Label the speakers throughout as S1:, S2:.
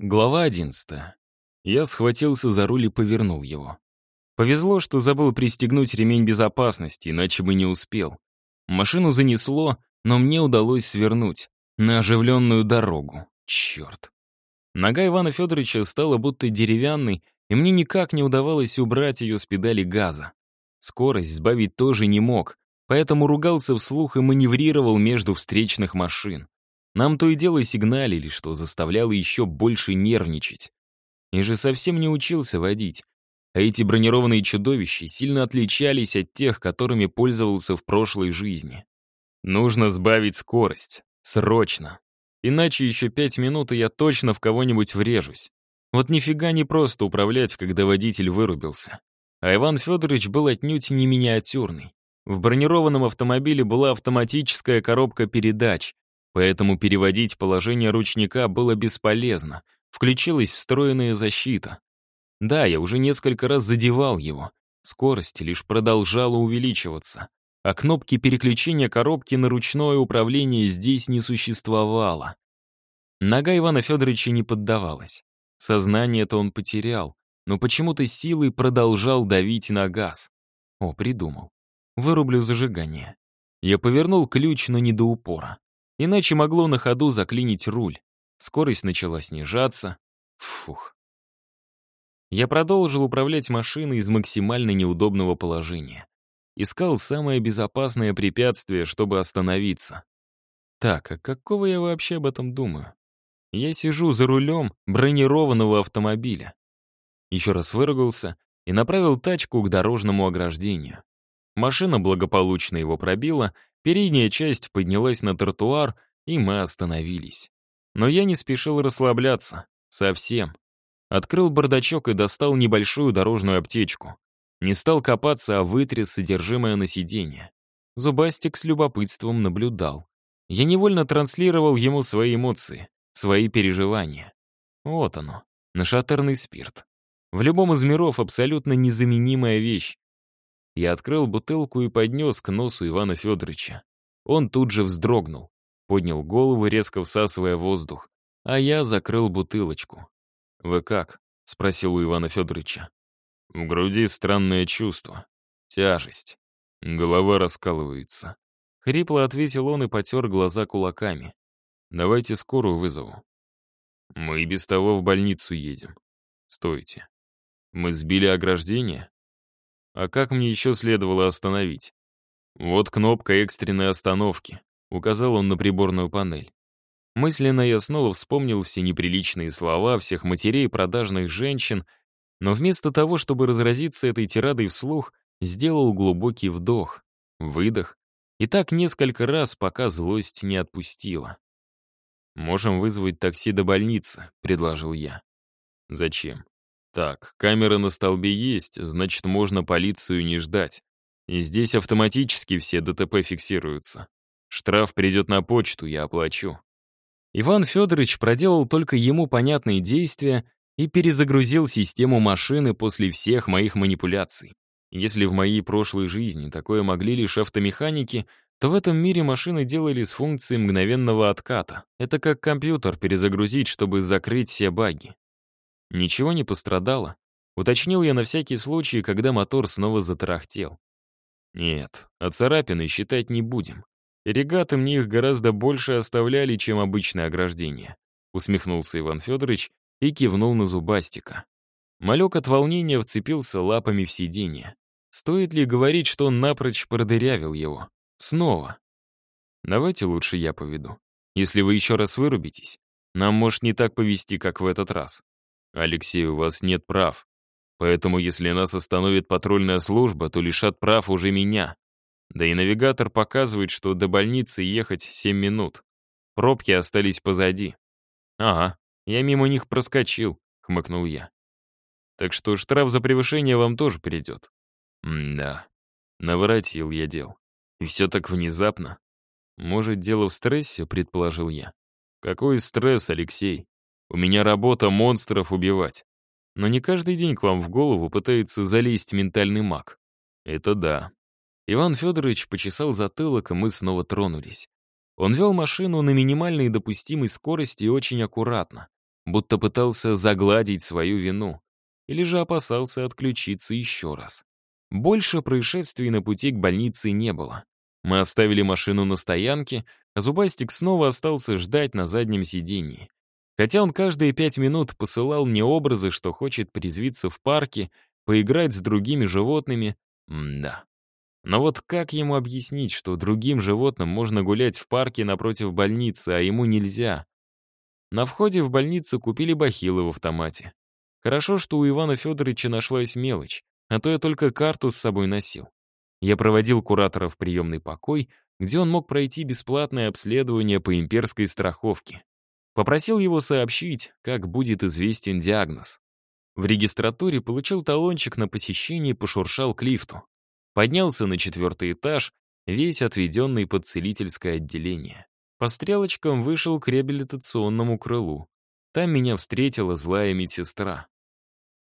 S1: Глава 11. Я схватился за руль и повернул его. Повезло, что забыл пристегнуть ремень безопасности, иначе бы не успел. Машину занесло, но мне удалось свернуть. На оживленную дорогу. Черт. Нога Ивана Федоровича стала будто деревянной, и мне никак не удавалось убрать ее с педали газа. Скорость сбавить тоже не мог, поэтому ругался вслух и маневрировал между встречных машин. Нам то и дело сигналили, что заставляло еще больше нервничать. И же совсем не учился водить. А эти бронированные чудовища сильно отличались от тех, которыми пользовался в прошлой жизни. Нужно сбавить скорость. Срочно. Иначе еще пять минут, и я точно в кого-нибудь врежусь. Вот нифига не просто управлять, когда водитель вырубился. А Иван Федорович был отнюдь не миниатюрный. В бронированном автомобиле была автоматическая коробка передач, Поэтому переводить положение ручника было бесполезно. Включилась встроенная защита. Да, я уже несколько раз задевал его. Скорость лишь продолжала увеличиваться. А кнопки переключения коробки на ручное управление здесь не существовало. Нога Ивана Федоровича не поддавалась. Сознание-то он потерял, но почему-то силой продолжал давить на газ. О, придумал. Вырублю зажигание. Я повернул ключ, но не до упора. Иначе могло на ходу заклинить руль. Скорость начала снижаться. Фух. Я продолжил управлять машиной из максимально неудобного положения. Искал самое безопасное препятствие, чтобы остановиться. Так, а какого я вообще об этом думаю? Я сижу за рулем бронированного автомобиля. Еще раз выругался и направил тачку к дорожному ограждению. Машина благополучно его пробила, Передняя часть поднялась на тротуар, и мы остановились. Но я не спешил расслабляться. Совсем. Открыл бардачок и достал небольшую дорожную аптечку. Не стал копаться, а вытряс содержимое на сиденье. Зубастик с любопытством наблюдал. Я невольно транслировал ему свои эмоции, свои переживания. Вот оно, нашатырный спирт. В любом из миров абсолютно незаменимая вещь, я открыл бутылку и поднес к носу Ивана Федоровича. Он тут же вздрогнул, поднял голову, резко всасывая воздух, а я закрыл бутылочку. «Вы как?» — спросил у Ивана Федоровича. В груди странное чувство. Тяжесть. Голова раскалывается. Хрипло ответил он и потер глаза кулаками. «Давайте скорую вызову». «Мы и без того в больницу едем. Стойте. Мы сбили ограждение?» А как мне еще следовало остановить? Вот кнопка экстренной остановки. Указал он на приборную панель. Мысленно я снова вспомнил все неприличные слова всех матерей продажных женщин, но вместо того, чтобы разразиться этой тирадой вслух, сделал глубокий вдох, выдох, и так несколько раз, пока злость не отпустила. «Можем вызвать такси до больницы», — предложил я. «Зачем? Так, камера на столбе есть, значит, можно полицию не ждать. И здесь автоматически все ДТП фиксируются. Штраф придет на почту, я оплачу. Иван Федорович проделал только ему понятные действия и перезагрузил систему машины после всех моих манипуляций. Если в моей прошлой жизни такое могли лишь автомеханики, то в этом мире машины делали с функцией мгновенного отката. Это как компьютер перезагрузить, чтобы закрыть все баги. Ничего не пострадало. Уточнил я на всякий случай, когда мотор снова затарахтел. Нет, а царапины считать не будем. Регаты мне их гораздо больше оставляли, чем обычное ограждение. Усмехнулся Иван Федорович и кивнул на зубастика. Малек от волнения вцепился лапами в сиденье. Стоит ли говорить, что он напрочь продырявил его? Снова. Давайте лучше я поведу. Если вы еще раз вырубитесь, нам может не так повести, как в этот раз. «Алексей, у вас нет прав. Поэтому, если нас остановит патрульная служба, то лишат прав уже меня. Да и навигатор показывает, что до больницы ехать 7 минут. Пробки остались позади». «Ага, я мимо них проскочил», — хмыкнул я. «Так что штраф за превышение вам тоже придет». «М-да, наворотил я дел. И все так внезапно. Может, дело в стрессе, предположил я. Какой стресс, Алексей? У меня работа монстров убивать. Но не каждый день к вам в голову пытается залезть ментальный маг. Это да. Иван Федорович почесал затылок, и мы снова тронулись. Он вел машину на минимальной допустимой скорости и очень аккуратно. будто пытался загладить свою вину. Или же опасался отключиться еще раз. Больше происшествий на пути к больнице не было. Мы оставили машину на стоянке, а Зубастик снова остался ждать на заднем сидении. Хотя он каждые пять минут посылал мне образы, что хочет призвиться в парке, поиграть с другими животными. Да. Но вот как ему объяснить, что другим животным можно гулять в парке напротив больницы, а ему нельзя? На входе в больницу купили бахилы в автомате. Хорошо, что у Ивана Федоровича нашлась мелочь, а то я только карту с собой носил. Я проводил куратора в приемный покой, где он мог пройти бесплатное обследование по имперской страховке. Попросил его сообщить, как будет известен диагноз. В регистратуре получил талончик на посещение и пошуршал к лифту. Поднялся на четвертый этаж, весь отведенный под целительское отделение. По стрелочкам вышел к реабилитационному крылу. Там меня встретила злая медсестра.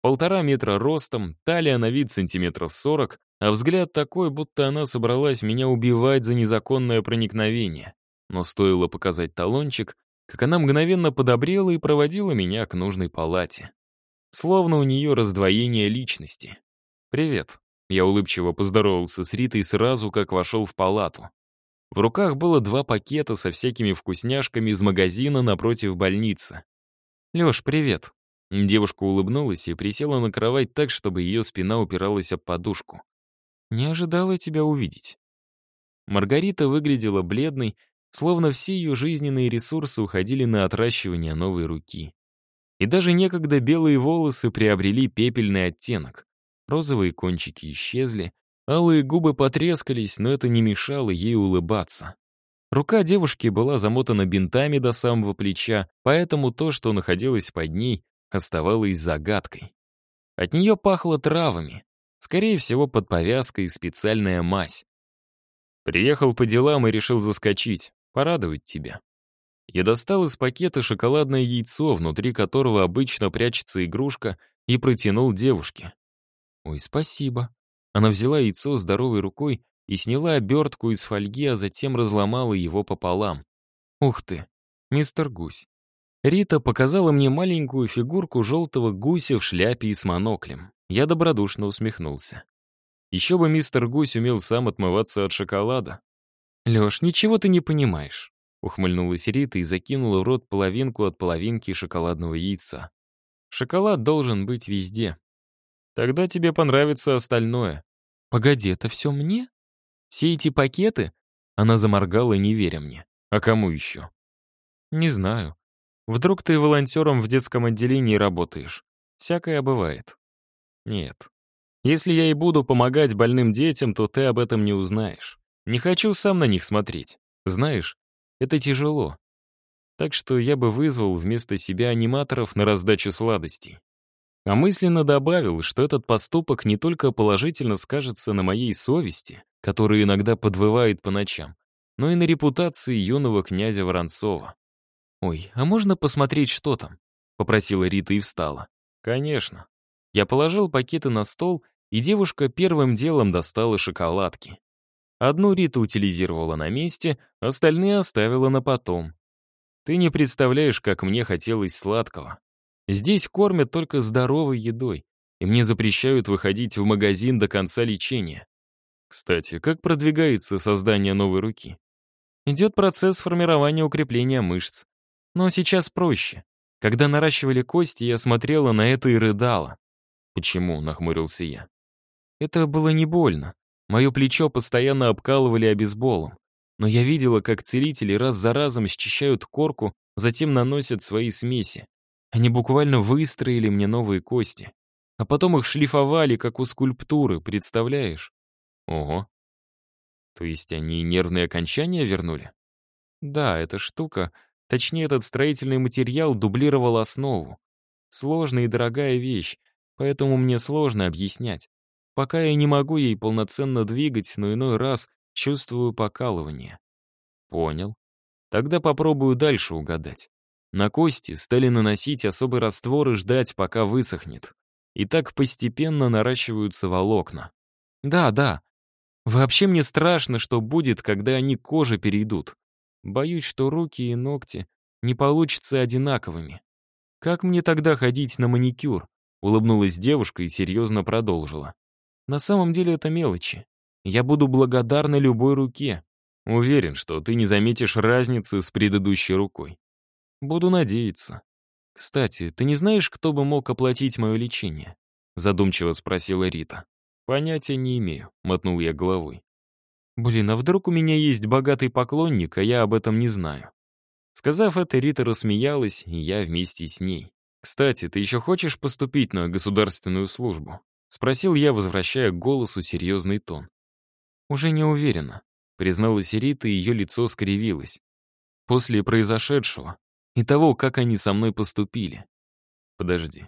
S1: Полтора метра ростом, талия на вид сантиметров сорок, а взгляд такой, будто она собралась меня убивать за незаконное проникновение. Но стоило показать талончик, как она мгновенно подобрела и проводила меня к нужной палате. Словно у нее раздвоение личности. «Привет». Я улыбчиво поздоровался с Ритой сразу, как вошел в палату. В руках было два пакета со всякими вкусняшками из магазина напротив больницы. «Лёш, привет». Девушка улыбнулась и присела на кровать так, чтобы ее спина упиралась об подушку. «Не ожидала тебя увидеть». Маргарита выглядела бледной, словно все ее жизненные ресурсы уходили на отращивание новой руки. И даже некогда белые волосы приобрели пепельный оттенок. Розовые кончики исчезли, алые губы потрескались, но это не мешало ей улыбаться. Рука девушки была замотана бинтами до самого плеча, поэтому то, что находилось под ней, оставалось загадкой. От нее пахло травами, скорее всего, под повязкой специальная мазь. Приехал по делам и решил заскочить, порадовать тебя. Я достал из пакета шоколадное яйцо, внутри которого обычно прячется игрушка, и протянул девушке. «Ой, спасибо». Она взяла яйцо здоровой рукой и сняла обертку из фольги, а затем разломала его пополам. «Ух ты, мистер Гусь». Рита показала мне маленькую фигурку желтого гуся в шляпе и с моноклем. Я добродушно усмехнулся. Еще бы мистер Гусь умел сам отмываться от шоколада. «Леш, ничего ты не понимаешь», — ухмыльнулась Рита и закинула в рот половинку от половинки шоколадного яйца. «Шоколад должен быть везде. Тогда тебе понравится остальное. Погоди, это все мне? Все эти пакеты? Она заморгала, не веря мне. А кому еще? Не знаю. Вдруг ты волонтером в детском отделении работаешь. Всякое бывает. Нет. Если я и буду помогать больным детям, то ты об этом не узнаешь. Не хочу сам на них смотреть. Знаешь, это тяжело. Так что я бы вызвал вместо себя аниматоров на раздачу сладостей. А мысленно добавил, что этот поступок не только положительно скажется на моей совести, которая иногда подвывает по ночам, но и на репутации юного князя Воронцова. «Ой, а можно посмотреть, что там?» — попросила Рита и встала. «Конечно». Я положил пакеты на стол, и девушка первым делом достала шоколадки. Одну Рита утилизировала на месте, остальные оставила на потом. Ты не представляешь, как мне хотелось сладкого. Здесь кормят только здоровой едой, и мне запрещают выходить в магазин до конца лечения. Кстати, как продвигается создание новой руки? Идет процесс формирования укрепления мышц. Но сейчас проще. Когда наращивали кости, я смотрела на это и рыдала. «Почему?» — нахмурился я. Это было не больно. Мое плечо постоянно обкалывали обезболом. Но я видела, как целители раз за разом счищают корку, затем наносят свои смеси. Они буквально выстроили мне новые кости. А потом их шлифовали, как у скульптуры, представляешь? Ого. То есть они нервные окончания вернули? Да, эта штука, точнее этот строительный материал дублировал основу. Сложная и дорогая вещь, поэтому мне сложно объяснять. Пока я не могу ей полноценно двигать, но иной раз чувствую покалывание. Понял. Тогда попробую дальше угадать. На кости стали наносить особый раствор и ждать, пока высохнет. И так постепенно наращиваются волокна. Да, да. Вообще мне страшно, что будет, когда они к коже перейдут. Боюсь, что руки и ногти не получатся одинаковыми. «Как мне тогда ходить на маникюр?» Улыбнулась девушка и серьезно продолжила. «На самом деле это мелочи. Я буду благодарна любой руке. Уверен, что ты не заметишь разницы с предыдущей рукой. Буду надеяться. Кстати, ты не знаешь, кто бы мог оплатить мое лечение?» Задумчиво спросила Рита. «Понятия не имею», — мотнул я головой. «Блин, а вдруг у меня есть богатый поклонник, а я об этом не знаю?» Сказав это, Рита рассмеялась, и я вместе с ней. «Кстати, ты еще хочешь поступить на государственную службу?» — спросил я, возвращая к голосу серьезный тон. «Уже не уверена», — призналась Рита, и ее лицо скривилось. «После произошедшего и того, как они со мной поступили». «Подожди,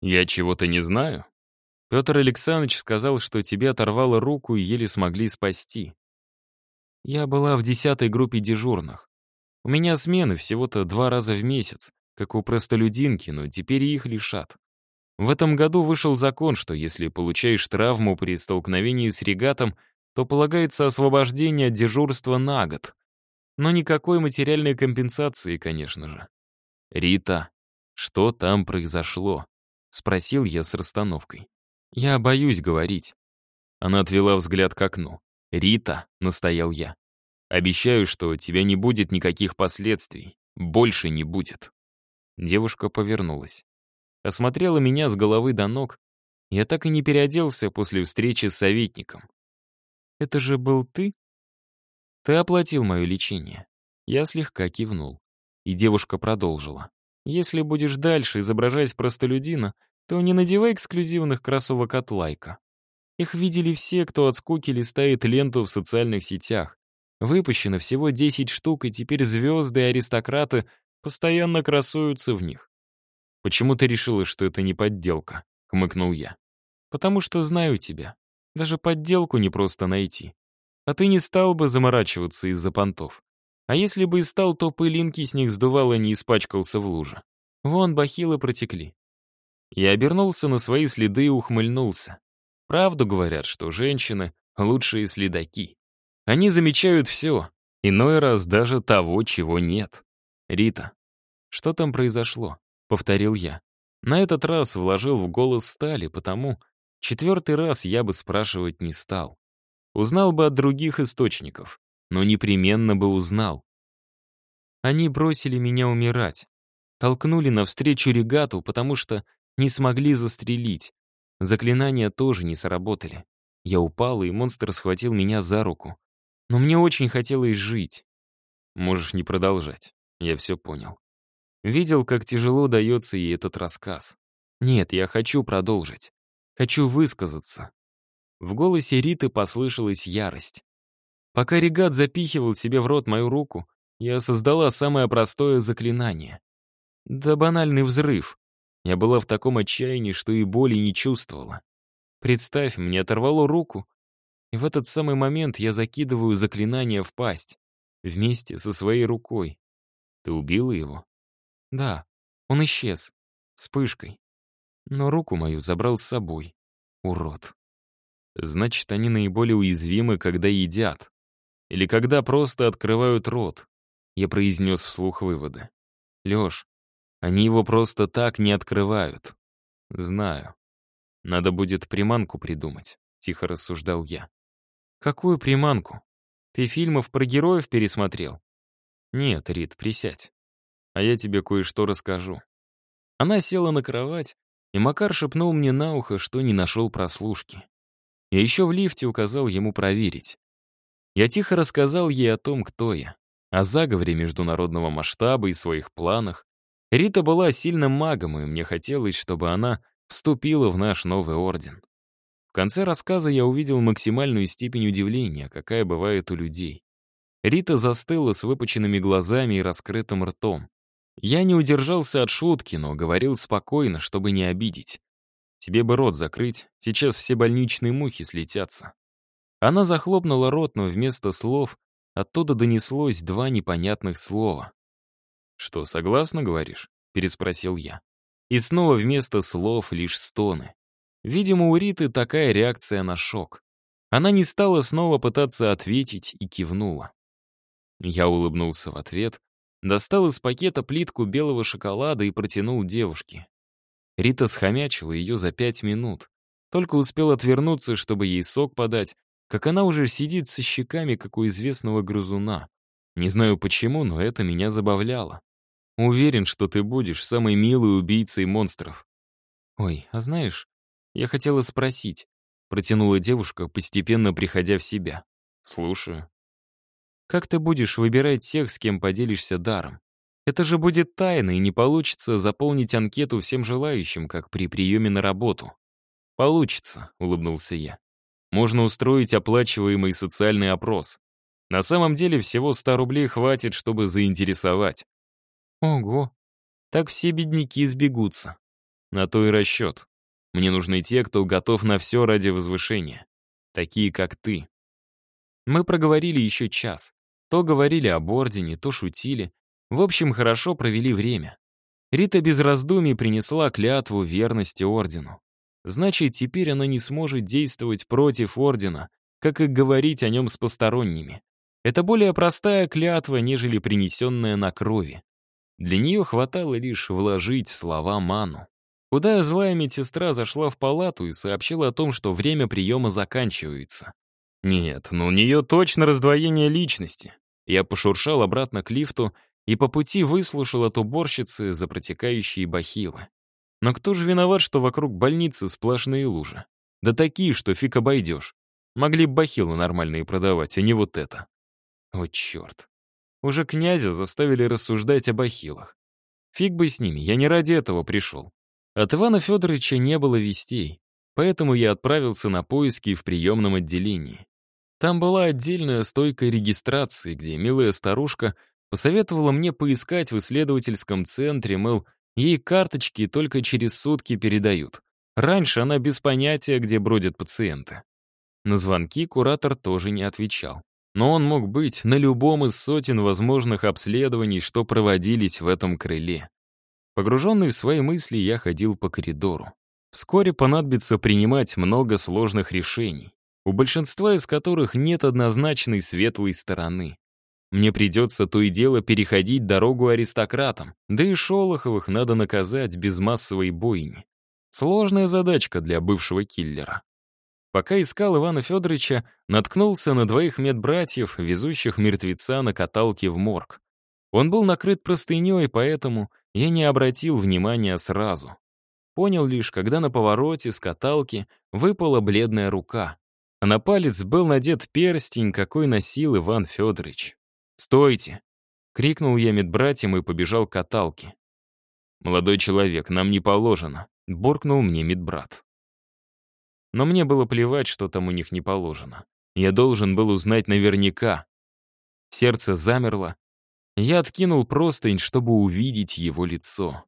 S1: я чего-то не знаю?» Петр Александрович сказал, что тебе оторвало руку и еле смогли спасти. Я была в десятой группе дежурных. У меня смены всего-то два раза в месяц, как у простолюдинки, но теперь их лишат. В этом году вышел закон, что если получаешь травму при столкновении с регатом, то полагается освобождение от дежурства на год. Но никакой материальной компенсации, конечно же. «Рита, что там произошло?» — спросил я с расстановкой. «Я боюсь говорить». Она отвела взгляд к окну. «Рита», — настоял я, Обещаю, что у тебя не будет никаких последствий. Больше не будет». Девушка повернулась. Осмотрела меня с головы до ног. Я так и не переоделся после встречи с советником. «Это же был ты?» «Ты оплатил мое лечение». Я слегка кивнул. И девушка продолжила. «Если будешь дальше изображать простолюдина, то не надевай эксклюзивных кроссовок от лайка. Их видели все, кто от скуки листает ленту в социальных сетях. Выпущено всего 10 штук, и теперь звезды и аристократы постоянно красуются в них. «Почему ты решила, что это не подделка?» — хмыкнул я. «Потому что знаю тебя. Даже подделку не просто найти. А ты не стал бы заморачиваться из-за понтов. А если бы и стал, то пылинки с них сдувало не испачкался в луже. Вон бахилы протекли». Я обернулся на свои следы и ухмыльнулся. Правду говорят, что женщины — лучшие следаки. Они замечают все, иной раз даже того, чего нет. «Рита, что там произошло?» — повторил я. На этот раз вложил в голос стали, потому четвертый раз я бы спрашивать не стал. Узнал бы от других источников, но непременно бы узнал. Они бросили меня умирать. Толкнули навстречу регату, потому что не смогли застрелить. Заклинания тоже не сработали. Я упал, и монстр схватил меня за руку. Но мне очень хотелось жить. Можешь не продолжать. Я все понял. Видел, как тяжело дается ей этот рассказ. Нет, я хочу продолжить. Хочу высказаться. В голосе Риты послышалась ярость. Пока Регат запихивал себе в рот мою руку, я создала самое простое заклинание. Да банальный взрыв. Я была в таком отчаянии, что и боли не чувствовала. Представь, мне оторвало руку, и в этот самый момент я закидываю заклинание в пасть. Вместе со своей рукой. Ты убила его? Да, он исчез. Вспышкой. Но руку мою забрал с собой. Урод. Значит, они наиболее уязвимы, когда едят. Или когда просто открывают рот. Я произнес вслух выводы. Лёш, они его просто так не открывают. Знаю. Надо будет приманку придумать, тихо рассуждал я. «Какую приманку? Ты фильмов про героев пересмотрел?» «Нет, Рит, присядь. А я тебе кое-что расскажу». Она села на кровать, и Макар шепнул мне на ухо, что не нашел прослушки. Я еще в лифте указал ему проверить. Я тихо рассказал ей о том, кто я, о заговоре международного масштаба и своих планах. Рита была сильным магом, и мне хотелось, чтобы она вступила в наш новый орден. В конце рассказа я увидел максимальную степень удивления, какая бывает у людей. Рита застыла с выпученными глазами и раскрытым ртом. Я не удержался от шутки, но говорил спокойно, чтобы не обидеть. Тебе бы рот закрыть, сейчас все больничные мухи слетятся. Она захлопнула рот, но вместо слов оттуда донеслось два непонятных слова. «Что, согласна, говоришь?» — переспросил я. И снова вместо слов лишь стоны. Видимо, у Риты такая реакция на шок. Она не стала снова пытаться ответить и кивнула. Я улыбнулся в ответ, достал из пакета плитку белого шоколада и протянул девушке. Рита схомячила ее за пять минут. Только успел отвернуться, чтобы ей сок подать, как она уже сидит со щеками, как у известного грызуна. Не знаю почему, но это меня забавляло. Уверен, что ты будешь самой милой убийцей монстров. Ой, а знаешь, я хотела спросить, протянула девушка, постепенно приходя в себя. Слушаю. Как ты будешь выбирать тех, с кем поделишься даром? Это же будет тайна, и не получится заполнить анкету всем желающим, как при приеме на работу. Получится, улыбнулся я. Можно устроить оплачиваемый социальный опрос. На самом деле всего 100 рублей хватит, чтобы заинтересовать. Ого, так все бедняки сбегутся. На то и расчет. Мне нужны те, кто готов на все ради возвышения. Такие, как ты. Мы проговорили еще час. То говорили об ордене, то шутили. В общем, хорошо провели время. Рита без раздумий принесла клятву верности ордену. Значит, теперь она не сможет действовать против ордена, как и говорить о нем с посторонними. Это более простая клятва, нежели принесенная на крови. Для нее хватало лишь вложить в слова ману. Куда злая медсестра зашла в палату и сообщила о том, что время приема заканчивается. Нет, но у нее точно раздвоение личности. Я пошуршал обратно к лифту и по пути выслушал от уборщицы за протекающие бахилы. Но кто же виноват, что вокруг больницы сплошные лужи? Да такие, что фиг обойдешь. Могли бы бахилы нормальные продавать, а не вот это. Вот черт. Уже князя заставили рассуждать об ахиллах. Фиг бы с ними, я не ради этого пришел. От Ивана Федоровича не было вестей, поэтому я отправился на поиски в приемном отделении. Там была отдельная стойка регистрации, где милая старушка посоветовала мне поискать в исследовательском центре, мол, ей карточки только через сутки передают. Раньше она без понятия, где бродят пациенты. На звонки куратор тоже не отвечал но он мог быть на любом из сотен возможных обследований, что проводились в этом крыле. Погруженный в свои мысли, я ходил по коридору. Вскоре понадобится принимать много сложных решений, у большинства из которых нет однозначной светлой стороны. Мне придется то и дело переходить дорогу аристократам, да и Шолоховых надо наказать без массовой бойни. Сложная задачка для бывшего киллера. Пока искал Ивана Федоровича, наткнулся на двоих медбратьев, везущих мертвеца на каталке в морг. Он был накрыт простыней, поэтому я не обратил внимания сразу. Понял лишь, когда на повороте с каталки выпала бледная рука, а на палец был надет перстень, какой носил Иван Федорович. «Стойте!» — крикнул я медбратьям и побежал к каталке. «Молодой человек, нам не положено», — буркнул мне медбрат. Но мне было плевать, что там у них не положено. Я должен был узнать наверняка. Сердце замерло. Я откинул простынь, чтобы увидеть его лицо.